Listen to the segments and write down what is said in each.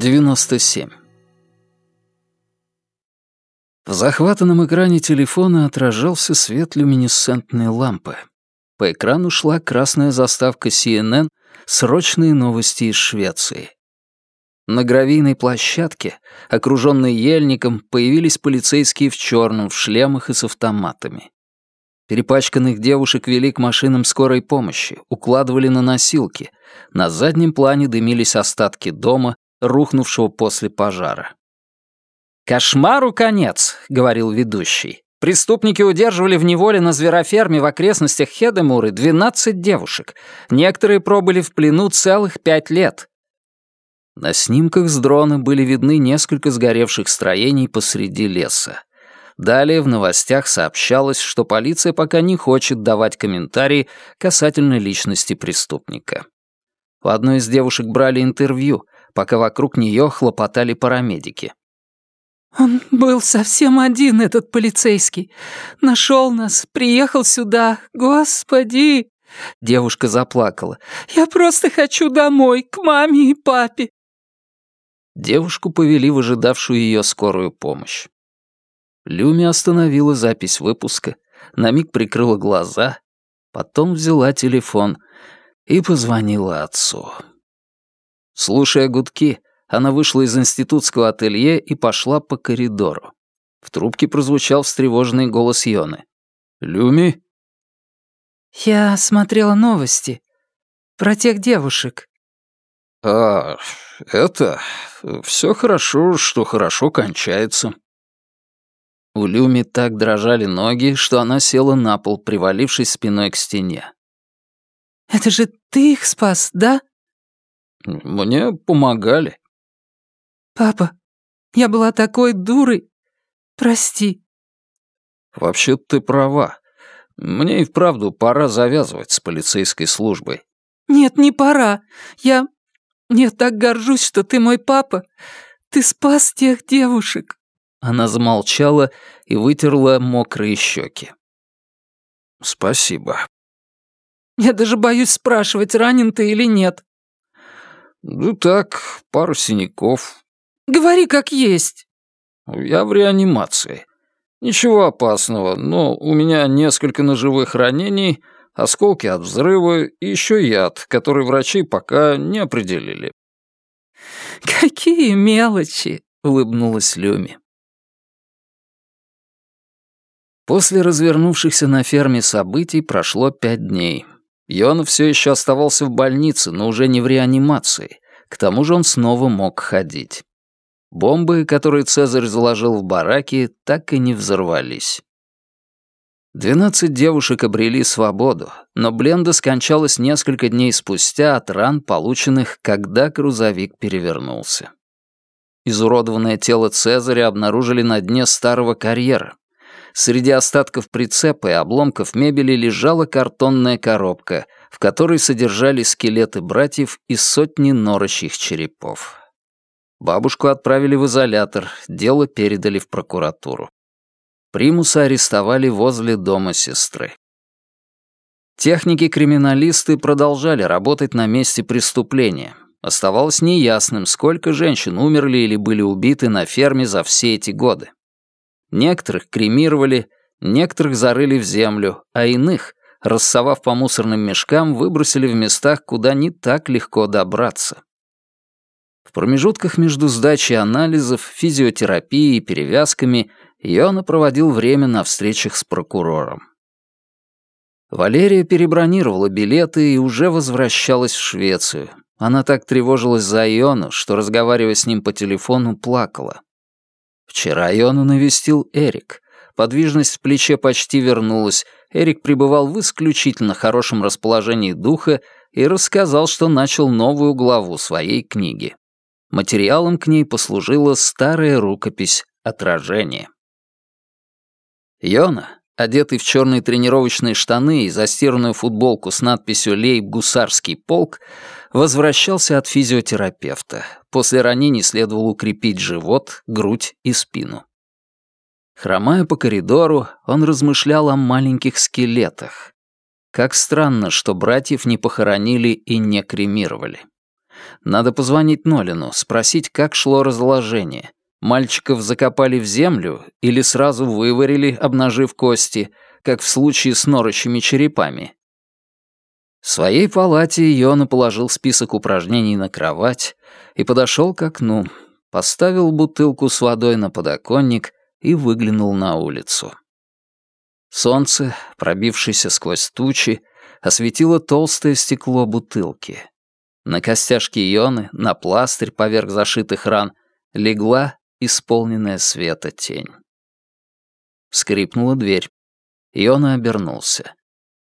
Девяносто семь. В захватанном экране телефона отражался свет люминесцентной лампы. По экрану шла красная заставка CNN «Срочные новости из Швеции». На гравийной площадке, окруженной ельником, появились полицейские в черном, в шлемах и с автоматами. Перепачканных девушек вели к машинам скорой помощи, укладывали на носилки. На заднем плане дымились остатки дома, рухнувшего после пожара. «Кошмару конец», — говорил ведущий. Преступники удерживали в неволе на звероферме в окрестностях Хедемуры 12 девушек. Некоторые пробыли в плену целых пять лет. На снимках с дрона были видны несколько сгоревших строений посреди леса. Далее в новостях сообщалось, что полиция пока не хочет давать комментарии касательно личности преступника. У одной из девушек брали интервью, пока вокруг нее хлопотали парамедики. «Он был совсем один, этот полицейский. Нашел нас, приехал сюда. Господи!» Девушка заплакала. «Я просто хочу домой, к маме и папе». Девушку повели в ожидавшую ее скорую помощь. Люми остановила запись выпуска, на миг прикрыла глаза, потом взяла телефон и позвонила отцу. Слушая гудки, она вышла из институтского ателье и пошла по коридору. В трубке прозвучал встревоженный голос Йоны. «Люми?» «Я смотрела новости. Про тех девушек». «А, это... все хорошо, что хорошо кончается». У Люми так дрожали ноги, что она села на пол, привалившись спиной к стене. «Это же ты их спас, да?» «Мне помогали». «Папа, я была такой дурой. Прости». «Вообще ты права. Мне и вправду пора завязывать с полицейской службой». «Нет, не пора. Я... Я так горжусь, что ты мой папа. Ты спас тех девушек». Она замолчала и вытерла мокрые щеки. «Спасибо». «Я даже боюсь спрашивать, ранен ты или нет». «Ну так, пару синяков, Говори как есть». «Я в реанимации. Ничего опасного, но у меня несколько ножевых ранений, осколки от взрыва и еще яд, который врачи пока не определили». «Какие мелочи!» — улыбнулась Люми. После развернувшихся на ферме событий прошло пять дней. Йона все еще оставался в больнице, но уже не в реанимации. К тому же он снова мог ходить. Бомбы, которые Цезарь заложил в бараки, так и не взорвались. Двенадцать девушек обрели свободу, но Бленда скончалась несколько дней спустя от ран, полученных, когда грузовик перевернулся. Изуродованное тело Цезаря обнаружили на дне старого карьера. Среди остатков прицепа и обломков мебели лежала картонная коробка, в которой содержались скелеты братьев и сотни норочьих черепов. Бабушку отправили в изолятор, дело передали в прокуратуру. Примуса арестовали возле дома сестры. Техники-криминалисты продолжали работать на месте преступления. Оставалось неясным, сколько женщин умерли или были убиты на ферме за все эти годы. Некоторых кремировали, некоторых зарыли в землю, а иных, рассовав по мусорным мешкам, выбросили в местах, куда не так легко добраться. В промежутках между сдачей анализов, физиотерапией и перевязками Йона проводил время на встречах с прокурором. Валерия перебронировала билеты и уже возвращалась в Швецию. Она так тревожилась за Йону, что, разговаривая с ним по телефону, плакала. Вчера Йону навестил Эрик. Подвижность в плече почти вернулась. Эрик пребывал в исключительно хорошем расположении духа и рассказал, что начал новую главу своей книги. Материалом к ней послужила старая рукопись «Отражение». Йона, одетый в черные тренировочные штаны и застиранную футболку с надписью «Лейб Гусарский полк», возвращался от физиотерапевта. После ранений следовало укрепить живот, грудь и спину. Хромая по коридору, он размышлял о маленьких скелетах. Как странно, что братьев не похоронили и не кремировали. Надо позвонить Нолину, спросить, как шло разложение. Мальчиков закопали в землю или сразу выварили, обнажив кости, как в случае с норочими черепами. В своей палате Йона положил список упражнений на кровать и подошел к окну, поставил бутылку с водой на подоконник и выглянул на улицу. Солнце, пробившееся сквозь тучи, осветило толстое стекло бутылки. На костяшке Ионы, на пластырь поверх зашитых ран, легла исполненная света тень. Скрипнула дверь. Иона обернулся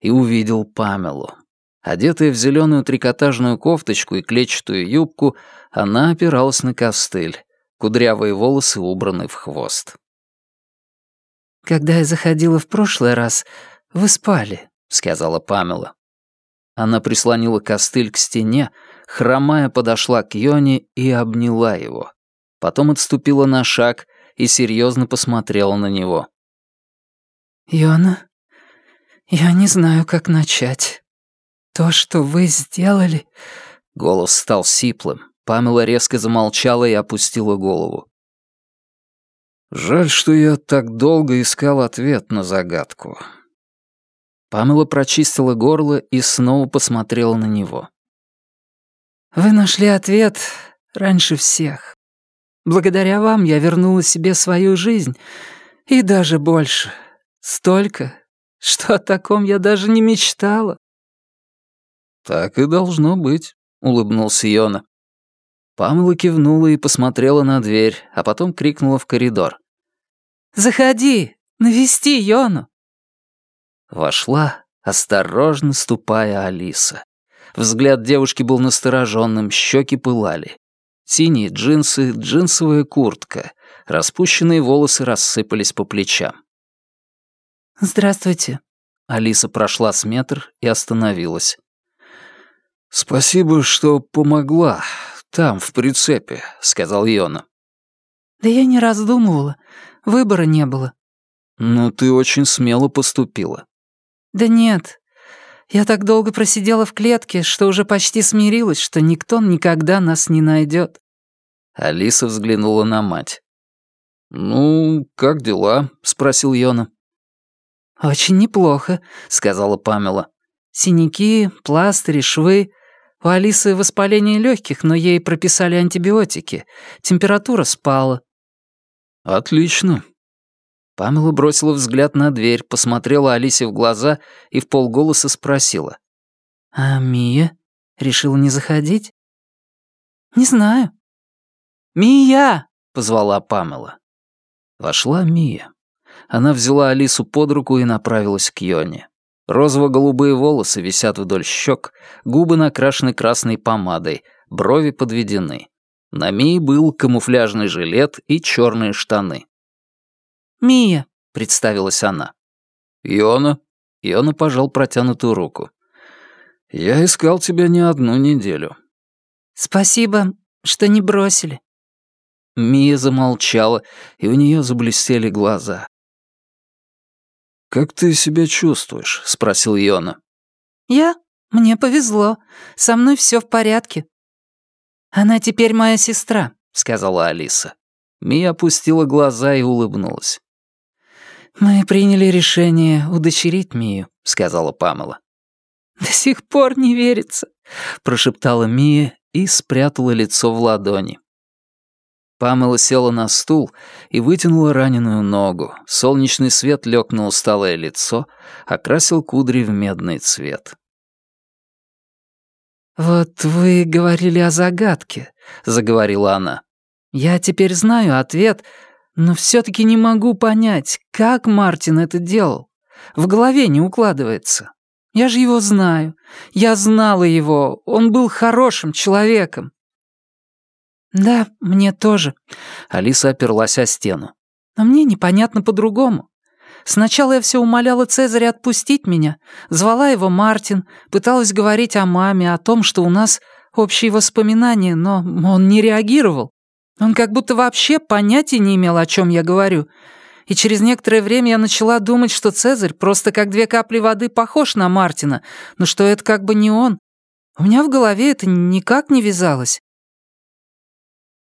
и увидел Памелу. Одетая в зеленую трикотажную кофточку и клетчатую юбку, она опиралась на костыль. Кудрявые волосы убраны в хвост. «Когда я заходила в прошлый раз, вы спали», — сказала Памела. Она прислонила костыль к стене, хромая подошла к Йоне и обняла его. Потом отступила на шаг и серьезно посмотрела на него. «Йона, я не знаю, как начать. То, что вы сделали...» Голос стал сиплым. Памела резко замолчала и опустила голову. Жаль, что я так долго искал ответ на загадку. Памела прочистила горло и снова посмотрела на него. «Вы нашли ответ раньше всех. Благодаря вам я вернула себе свою жизнь, и даже больше. Столько, что о таком я даже не мечтала». «Так и должно быть», — улыбнулся Йона. Памела кивнула и посмотрела на дверь, а потом крикнула в коридор. Заходи, навести Йону!» Вошла, осторожно ступая Алиса. Взгляд девушки был настороженным, щеки пылали. Синие джинсы, джинсовая куртка. Распущенные волосы рассыпались по плечам. «Здравствуйте». Алиса прошла с метр и остановилась. «Спасибо, что помогла. Там, в прицепе», — сказал Йона. «Да я не раздумывала. Выбора не было». «Ну, ты очень смело поступила». «Да нет. Я так долго просидела в клетке, что уже почти смирилась, что никто никогда нас не найдет. Алиса взглянула на мать. «Ну, как дела?» — спросил Йона. «Очень неплохо», — сказала Памела. «Синяки, пластыри, швы. У Алисы воспаление легких, но ей прописали антибиотики. Температура спала. «Отлично». Памела бросила взгляд на дверь, посмотрела Алисе в глаза и в полголоса спросила. «А Мия? Решила не заходить?» «Не знаю». «Мия!» — позвала Памела. Вошла Мия. Она взяла Алису под руку и направилась к Йоне. Розово-голубые волосы висят вдоль щек, губы накрашены красной помадой, брови подведены. На Мии был камуфляжный жилет и черные штаны. «Мия», — представилась она. «Иона?» Иона пожал протянутую руку. «Я искал тебя не одну неделю». «Спасибо, что не бросили». Мия замолчала, и у нее заблестели глаза. «Как ты себя чувствуешь?» — спросил Иона. «Я? Мне повезло. Со мной все в порядке. «Она теперь моя сестра», — сказала Алиса. Мия опустила глаза и улыбнулась. «Мы приняли решение удочерить Мию», — сказала Памела. «До сих пор не верится», — прошептала Мия и спрятала лицо в ладони. Памела села на стул и вытянула раненую ногу. Солнечный свет лег на усталое лицо, окрасил кудри в медный цвет. «Вот вы говорили о загадке», — заговорила она. «Я теперь знаю ответ, но все-таки не могу понять, как Мартин это делал. В голове не укладывается. Я же его знаю. Я знала его. Он был хорошим человеком». «Да, мне тоже», — Алиса оперлась о стену. «Но мне непонятно по-другому. Сначала я все умоляла Цезаря отпустить меня, звала его Мартин, пыталась говорить о маме, о том, что у нас общие воспоминания, но он не реагировал. Он как будто вообще понятия не имел, о чем я говорю. И через некоторое время я начала думать, что Цезарь просто как две капли воды похож на Мартина, но что это как бы не он. У меня в голове это никак не вязалось.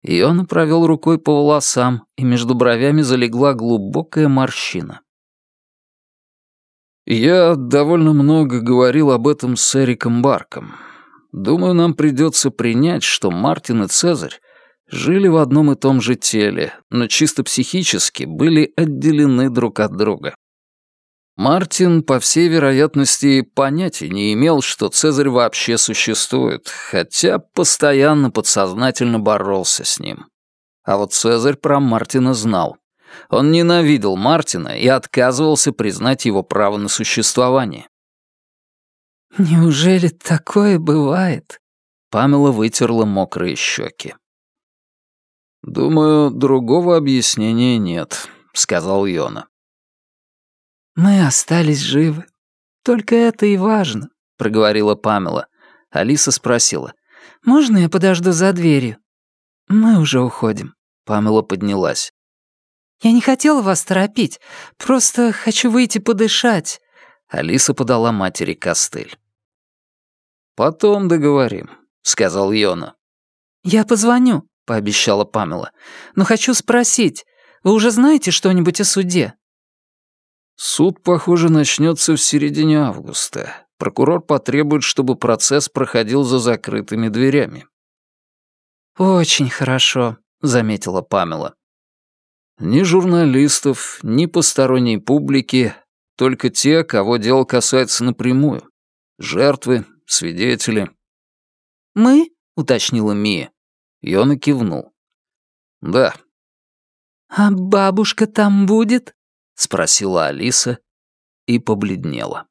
Иона провел рукой по волосам, и между бровями залегла глубокая морщина. «Я довольно много говорил об этом с Эриком Барком. Думаю, нам придется принять, что Мартин и Цезарь жили в одном и том же теле, но чисто психически были отделены друг от друга. Мартин, по всей вероятности, понятия не имел, что Цезарь вообще существует, хотя постоянно подсознательно боролся с ним. А вот Цезарь про Мартина знал. Он ненавидел Мартина и отказывался признать его право на существование. «Неужели такое бывает?» Памела вытерла мокрые щеки. «Думаю, другого объяснения нет», — сказал Йона. «Мы остались живы. Только это и важно», — проговорила Памела. Алиса спросила. «Можно я подожду за дверью?» «Мы уже уходим». Памела поднялась. «Я не хотела вас торопить. Просто хочу выйти подышать». Алиса подала матери костыль. «Потом договорим», — сказал Йона. «Я позвоню», — пообещала Памела. «Но хочу спросить, вы уже знаете что-нибудь о суде?» «Суд, похоже, начнется в середине августа. Прокурор потребует, чтобы процесс проходил за закрытыми дверями». «Очень хорошо», — заметила Памела. «Ни журналистов, ни посторонней публики, только те, кого дело касается напрямую. Жертвы, свидетели». «Мы?» — уточнила Мия. Йона кивнул. «Да». «А бабушка там будет?» — спросила Алиса и побледнела.